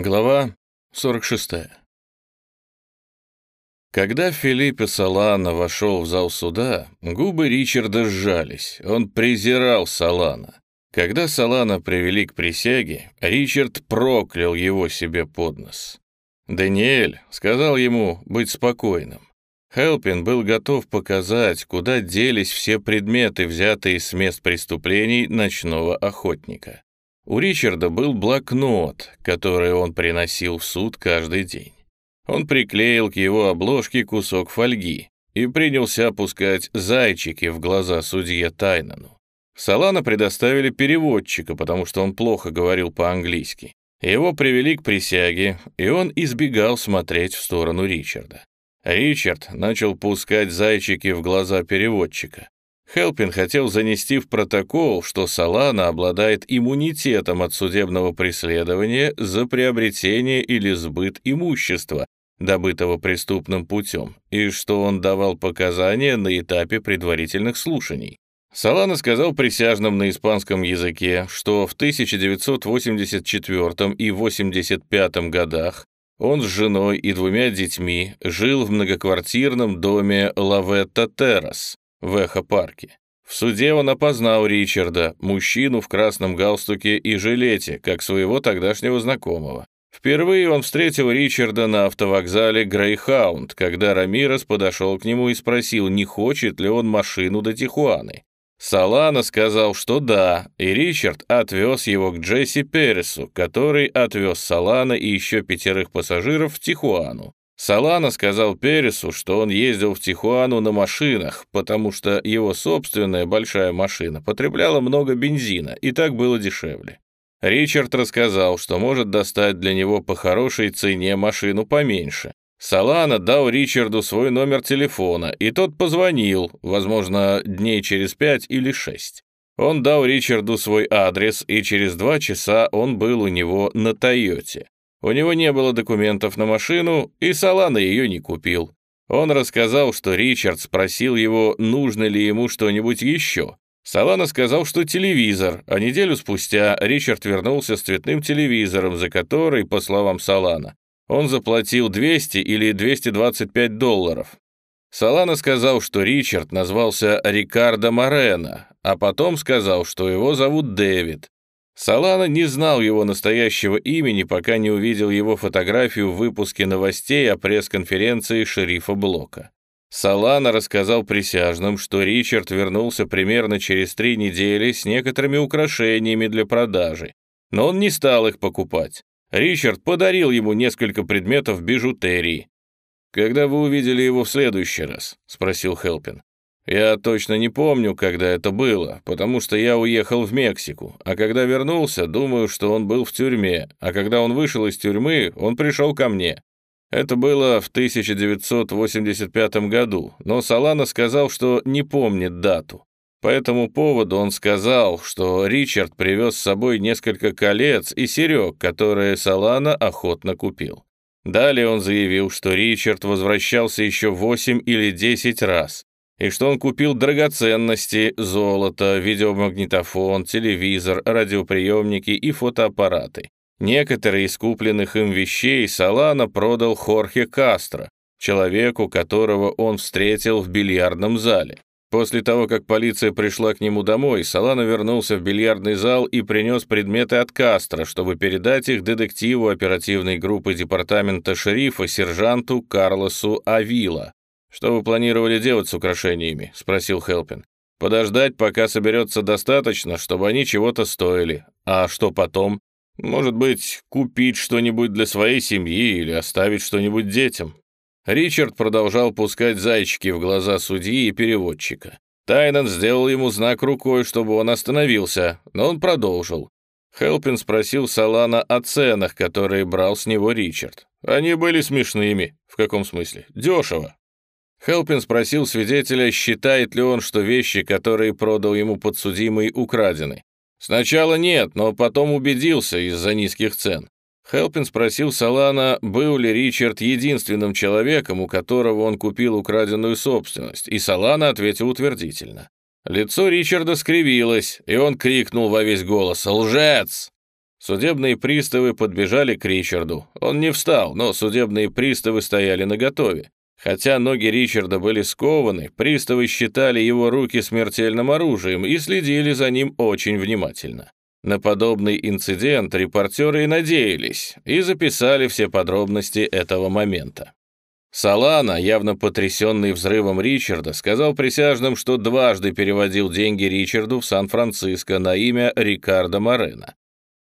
Глава 46. Когда Филиппе Салана вошел в зал суда, губы Ричарда сжались. Он презирал Салана. Когда Салана привели к присяге, Ричард проклял его себе под нос. Даниэль сказал ему быть спокойным. Хелпин был готов показать, куда делись все предметы, взятые с мест преступлений ночного охотника. У Ричарда был блокнот, который он приносил в суд каждый день. Он приклеил к его обложке кусок фольги и принялся опускать зайчики в глаза судье Тайнану. Салана предоставили переводчика, потому что он плохо говорил по-английски. Его привели к присяге, и он избегал смотреть в сторону Ричарда. Ричард начал пускать зайчики в глаза переводчика. Хелпин хотел занести в протокол, что Салана обладает иммунитетом от судебного преследования за приобретение или сбыт имущества, добытого преступным путем, и что он давал показания на этапе предварительных слушаний. Салана сказал присяжным на испанском языке, что в 1984 и 85 годах он с женой и двумя детьми жил в многоквартирном доме Лаветта Террас, в Эхо-парке. В суде он опознал Ричарда, мужчину в красном галстуке и жилете, как своего тогдашнего знакомого. Впервые он встретил Ричарда на автовокзале Грейхаунд, когда Рамирес подошел к нему и спросил, не хочет ли он машину до Тихуаны. Салана сказал, что да, и Ричард отвез его к Джесси Пересу, который отвез Салана и еще пятерых пассажиров в Тихуану. Салана сказал Пересу, что он ездил в Тихуану на машинах, потому что его собственная большая машина потребляла много бензина, и так было дешевле. Ричард рассказал, что может достать для него по хорошей цене машину поменьше. Салана дал Ричарду свой номер телефона, и тот позвонил, возможно, дней через пять или шесть. Он дал Ричарду свой адрес, и через два часа он был у него на Тойоте. У него не было документов на машину, и Салана ее не купил. Он рассказал, что Ричард спросил его, нужно ли ему что-нибудь еще. Салана сказал, что телевизор, а неделю спустя Ричард вернулся с цветным телевизором, за который, по словам Салана, он заплатил 200 или 225 долларов. Салана сказал, что Ричард назвался Рикардо Морено, а потом сказал, что его зовут Дэвид. Салана не знал его настоящего имени, пока не увидел его фотографию в выпуске новостей о пресс-конференции шерифа Блока. Салана рассказал присяжным, что Ричард вернулся примерно через три недели с некоторыми украшениями для продажи, но он не стал их покупать. Ричард подарил ему несколько предметов бижутерии. «Когда вы увидели его в следующий раз?» — спросил Хелпин. Я точно не помню, когда это было, потому что я уехал в Мексику, а когда вернулся, думаю, что он был в тюрьме, а когда он вышел из тюрьмы, он пришел ко мне. Это было в 1985 году, но Салана сказал, что не помнит дату. По этому поводу он сказал, что Ричард привез с собой несколько колец и серег, которые Салана охотно купил. Далее он заявил, что Ричард возвращался еще 8 или 10 раз, и что он купил драгоценности, золото, видеомагнитофон, телевизор, радиоприемники и фотоаппараты. Некоторые из купленных им вещей Салана продал Хорхе Кастро, человеку, которого он встретил в бильярдном зале. После того, как полиция пришла к нему домой, Салана вернулся в бильярдный зал и принес предметы от Кастро, чтобы передать их детективу оперативной группы департамента шерифа сержанту Карлосу Авила. «Что вы планировали делать с украшениями?» — спросил Хелпин. «Подождать, пока соберется достаточно, чтобы они чего-то стоили. А что потом? Может быть, купить что-нибудь для своей семьи или оставить что-нибудь детям?» Ричард продолжал пускать зайчики в глаза судьи и переводчика. Тайнан сделал ему знак рукой, чтобы он остановился, но он продолжил. Хелпин спросил Салана о ценах, которые брал с него Ричард. Они были смешными. В каком смысле? Дешево. Хелпин спросил свидетеля, считает ли он, что вещи, которые продал ему подсудимый, украдены. Сначала нет, но потом убедился из-за низких цен. Хелпин спросил Салана, был ли Ричард единственным человеком, у которого он купил украденную собственность, и Салана ответил утвердительно. Лицо Ричарда скривилось, и он крикнул во весь голос «Лжец!». Судебные приставы подбежали к Ричарду. Он не встал, но судебные приставы стояли наготове. Хотя ноги Ричарда были скованы, приставы считали его руки смертельным оружием и следили за ним очень внимательно. На подобный инцидент репортеры и надеялись, и записали все подробности этого момента. Салана, явно потрясенный взрывом Ричарда, сказал присяжным, что дважды переводил деньги Ричарду в Сан-Франциско на имя Рикардо Морено.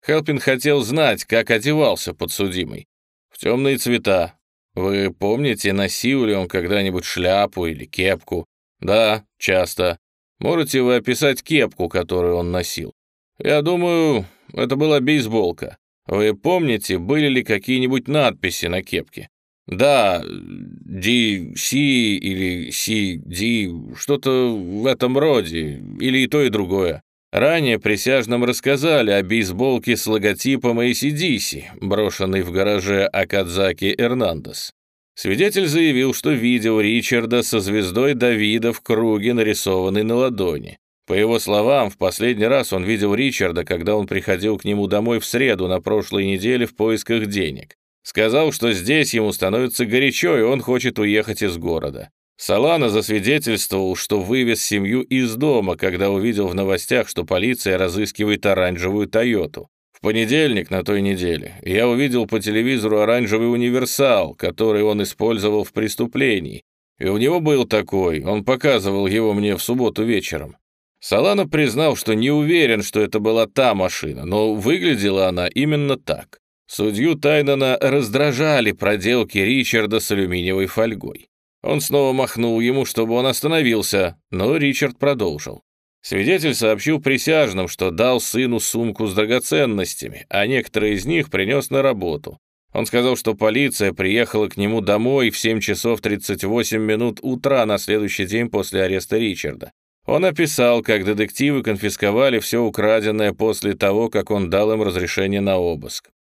Хелпин хотел знать, как одевался подсудимый. В темные цвета, вы помните, носил ли он когда-нибудь шляпу или кепку? Да, часто. Можете вы описать кепку, которую он носил? Я думаю, это была бейсболка. Вы помните, были ли какие-нибудь надписи на кепке? Да, DC или CD, что-то в этом роде, или и то, и другое. Ранее присяжным рассказали о бейсболке с логотипом ACDC, брошенной в гараже Акадзаки Эрнандес. Свидетель заявил, что видел Ричарда со звездой Давида в круге, нарисованной на ладони. По его словам, в последний раз он видел Ричарда, когда он приходил к нему домой в среду на прошлой неделе в поисках денег. Сказал, что здесь ему становится горячо, и он хочет уехать из города. Салана засвидетельствовал, что вывез семью из дома, когда увидел в новостях, что полиция разыскивает оранжевую «Тойоту». В понедельник на той неделе я увидел по телевизору оранжевый универсал, который он использовал в преступлении. И у него был такой, он показывал его мне в субботу вечером. Салана признал, что не уверен, что это была та машина, но выглядела она именно так. Судью Тайнана раздражали проделки Ричарда с алюминиевой фольгой. Он снова махнул ему, чтобы он остановился, но Ричард продолжил. Свидетель сообщил присяжным, что дал сыну сумку с драгоценностями, а некоторые из них принес на работу. Он сказал, что полиция приехала к нему домой в 7 часов 38 минут утра на следующий день после ареста Ричарда. Он описал, как детективы конфисковали все украденное после того, как он дал им разрешение на обыск.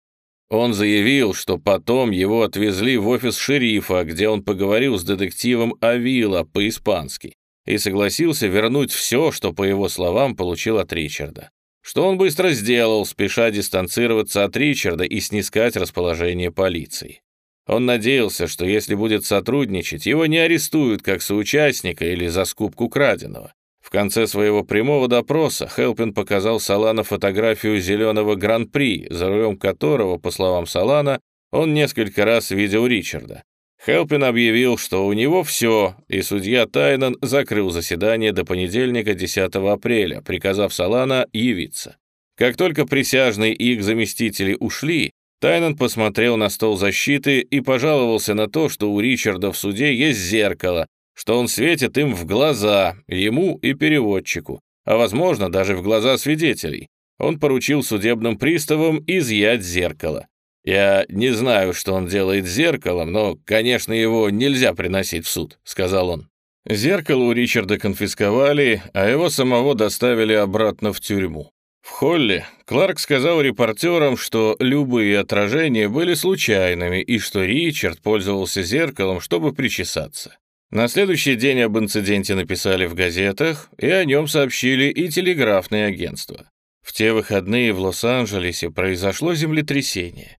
Он заявил, что потом его отвезли в офис шерифа, где он поговорил с детективом Авила по-испански и согласился вернуть все, что, по его словам, получил от Ричарда. Что он быстро сделал, спеша дистанцироваться от Ричарда и снискать расположение полиции. Он надеялся, что если будет сотрудничать, его не арестуют как соучастника или за скупку краденого. В конце своего прямого допроса Хелпин показал Салана фотографию зеленого гран-при, за рулем которого, по словам Салана, он несколько раз видел Ричарда. Хелпин объявил, что у него все, и судья Тайнан закрыл заседание до понедельника 10 апреля, приказав Салана явиться. Как только присяжные и их заместители ушли, Тайнан посмотрел на стол защиты и пожаловался на то, что у Ричарда в суде есть зеркало, что он светит им в глаза, ему и переводчику, а, возможно, даже в глаза свидетелей. Он поручил судебным приставам изъять зеркало. «Я не знаю, что он делает с зеркалом, но, конечно, его нельзя приносить в суд», — сказал он. Зеркало у Ричарда конфисковали, а его самого доставили обратно в тюрьму. В холле Кларк сказал репортерам, что любые отражения были случайными и что Ричард пользовался зеркалом, чтобы причесаться. На следующий день об инциденте написали в газетах, и о нем сообщили и телеграфные агентства. В те выходные в Лос-Анджелесе произошло землетрясение.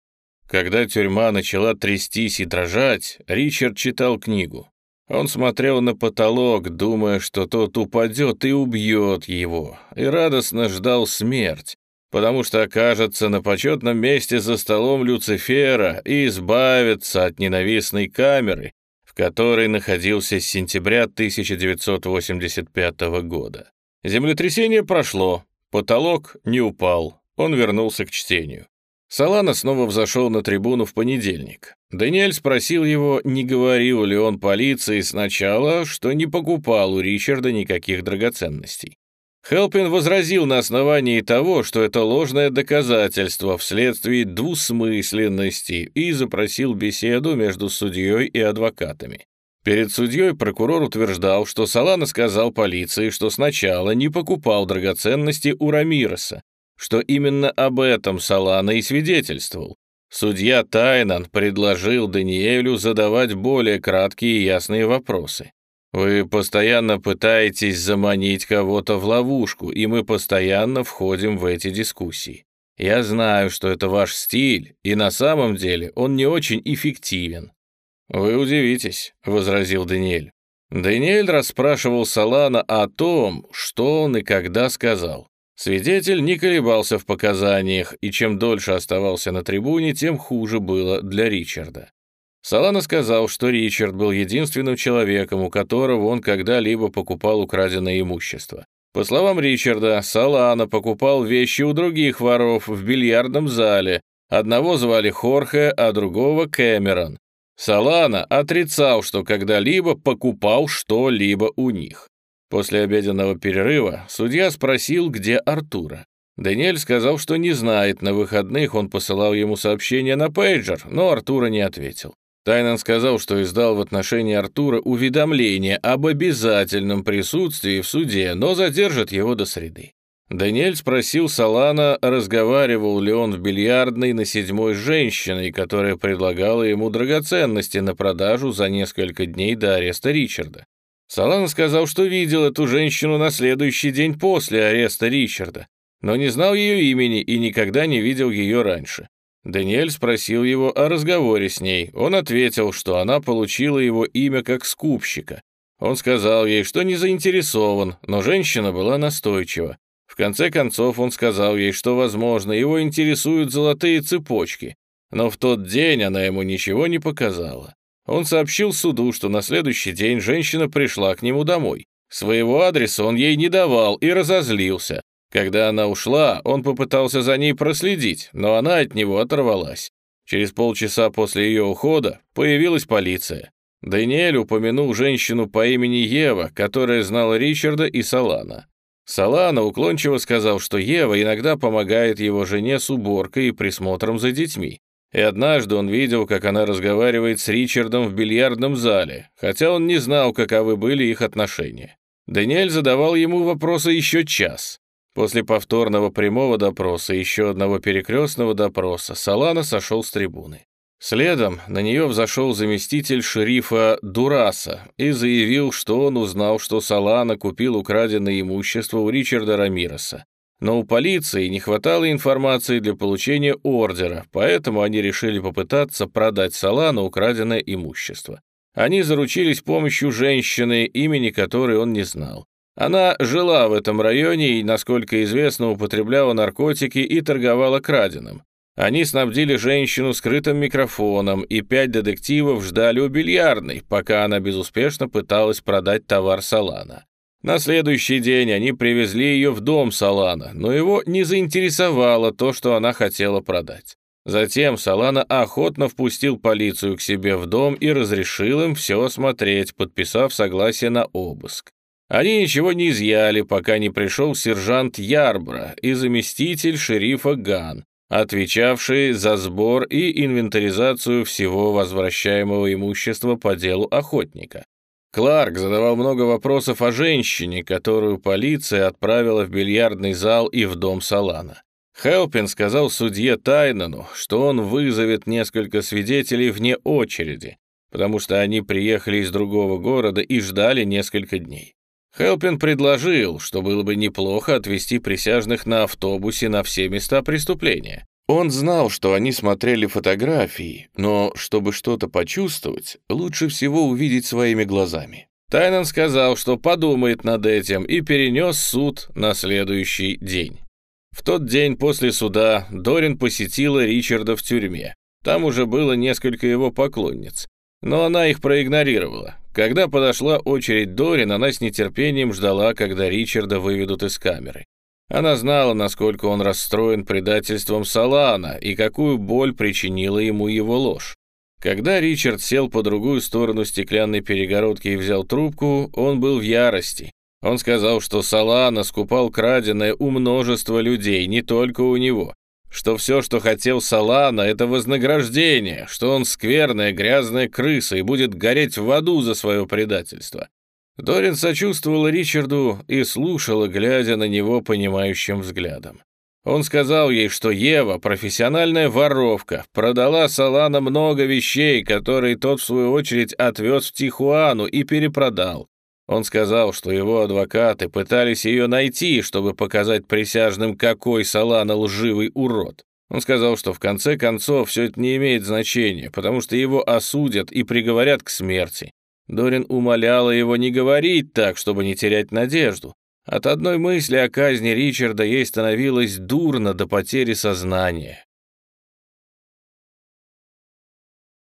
Когда тюрьма начала трястись и дрожать, Ричард читал книгу. Он смотрел на потолок, думая, что тот упадет и убьет его, и радостно ждал смерть, потому что окажется на почетном месте за столом Люцифера и избавится от ненавистной камеры, который находился с сентября 1985 года. Землетрясение прошло, потолок не упал, он вернулся к чтению. Салана снова взошел на трибуну в понедельник. Даниэль спросил его, не говорил ли он полиции сначала, что не покупал у Ричарда никаких драгоценностей. Хелпин возразил на основании того, что это ложное доказательство вследствие двусмысленности и запросил беседу между судьей и адвокатами. Перед судьей прокурор утверждал, что Салана сказал полиции, что сначала не покупал драгоценности у Рамироса, что именно об этом Салана и свидетельствовал. Судья Тайнан предложил Даниэлю задавать более краткие и ясные вопросы. Вы постоянно пытаетесь заманить кого-то в ловушку, и мы постоянно входим в эти дискуссии. Я знаю, что это ваш стиль, и на самом деле он не очень эффективен». «Вы удивитесь», — возразил Даниэль. Даниэль расспрашивал Салана о том, что он и когда сказал. Свидетель не колебался в показаниях, и чем дольше оставался на трибуне, тем хуже было для Ричарда. Салана сказал, что Ричард был единственным человеком, у которого он когда-либо покупал украденное имущество. По словам Ричарда, Салана покупал вещи у других воров в бильярдном зале. Одного звали Хорхе, а другого Кэмерон. Салана отрицал, что когда-либо покупал что-либо у них. После обеденного перерыва судья спросил, где Артура. Даниэль сказал, что не знает, на выходных он посылал ему сообщение на пейджер, но Артура не ответил. Тайнан сказал, что издал в отношении Артура уведомление об обязательном присутствии в суде, но задержит его до среды. Даниэль спросил Салана, разговаривал ли он в бильярдной на седьмой женщиной, которая предлагала ему драгоценности на продажу за несколько дней до ареста Ричарда. Салана сказал, что видел эту женщину на следующий день после ареста Ричарда, но не знал ее имени и никогда не видел ее раньше. Даниэль спросил его о разговоре с ней. Он ответил, что она получила его имя как скупщика. Он сказал ей, что не заинтересован, но женщина была настойчива. В конце концов он сказал ей, что, возможно, его интересуют золотые цепочки, но в тот день она ему ничего не показала. Он сообщил суду, что на следующий день женщина пришла к нему домой. Своего адреса он ей не давал и разозлился. Когда она ушла, он попытался за ней проследить, но она от него оторвалась. Через полчаса после ее ухода появилась полиция. Даниэль упомянул женщину по имени Ева, которая знала Ричарда и Салана. Салана уклончиво сказал, что Ева иногда помогает его жене с уборкой и присмотром за детьми. И однажды он видел, как она разговаривает с Ричардом в бильярдном зале, хотя он не знал, каковы были их отношения. Даниэль задавал ему вопросы еще час. После повторного прямого допроса и еще одного перекрестного допроса Салана сошел с трибуны. Следом на нее взошел заместитель шерифа Дураса и заявил, что он узнал, что Салана купил украденное имущество у Ричарда Рамиреса. Но у полиции не хватало информации для получения ордера, поэтому они решили попытаться продать Салану украденное имущество. Они заручились помощью женщины, имени которой он не знал. Она жила в этом районе и, насколько известно, употребляла наркотики и торговала краденым. Они снабдили женщину скрытым микрофоном, и пять детективов ждали у бильярдной, пока она безуспешно пыталась продать товар Салана. На следующий день они привезли ее в дом Салана, но его не заинтересовало то, что она хотела продать. Затем Салана охотно впустил полицию к себе в дом и разрешил им все осмотреть, подписав согласие на обыск. Они ничего не изъяли, пока не пришел сержант Ярбра и заместитель шерифа Ган, отвечавший за сбор и инвентаризацию всего возвращаемого имущества по делу охотника. Кларк задавал много вопросов о женщине, которую полиция отправила в бильярдный зал и в дом Салана. Хелпин сказал судье Тайнану, что он вызовет несколько свидетелей вне очереди, потому что они приехали из другого города и ждали несколько дней. Хелпин предложил, что было бы неплохо отвезти присяжных на автобусе на все места преступления. Он знал, что они смотрели фотографии, но чтобы что-то почувствовать, лучше всего увидеть своими глазами. Тайнан сказал, что подумает над этим и перенес суд на следующий день. В тот день после суда Дорин посетила Ричарда в тюрьме. Там уже было несколько его поклонниц. Но она их проигнорировала. Когда подошла очередь Дорин, она с нетерпением ждала, когда Ричарда выведут из камеры. Она знала, насколько он расстроен предательством Салана и какую боль причинила ему его ложь. Когда Ричард сел по другую сторону стеклянной перегородки и взял трубку, он был в ярости. Он сказал, что Салана скупал краденое у множества людей, не только у него что все, что хотел Салана, это вознаграждение, что он скверная грязная крыса и будет гореть в аду за свое предательство. Дорин сочувствовала Ричарду и слушала, глядя на него понимающим взглядом. Он сказал ей, что Ева, профессиональная воровка, продала Салана много вещей, которые тот, в свою очередь, отвез в Тихуану и перепродал. Он сказал, что его адвокаты пытались ее найти, чтобы показать присяжным, какой Солана лживый урод. Он сказал, что в конце концов все это не имеет значения, потому что его осудят и приговорят к смерти. Дорин умоляла его не говорить так, чтобы не терять надежду. От одной мысли о казни Ричарда ей становилось дурно до потери сознания.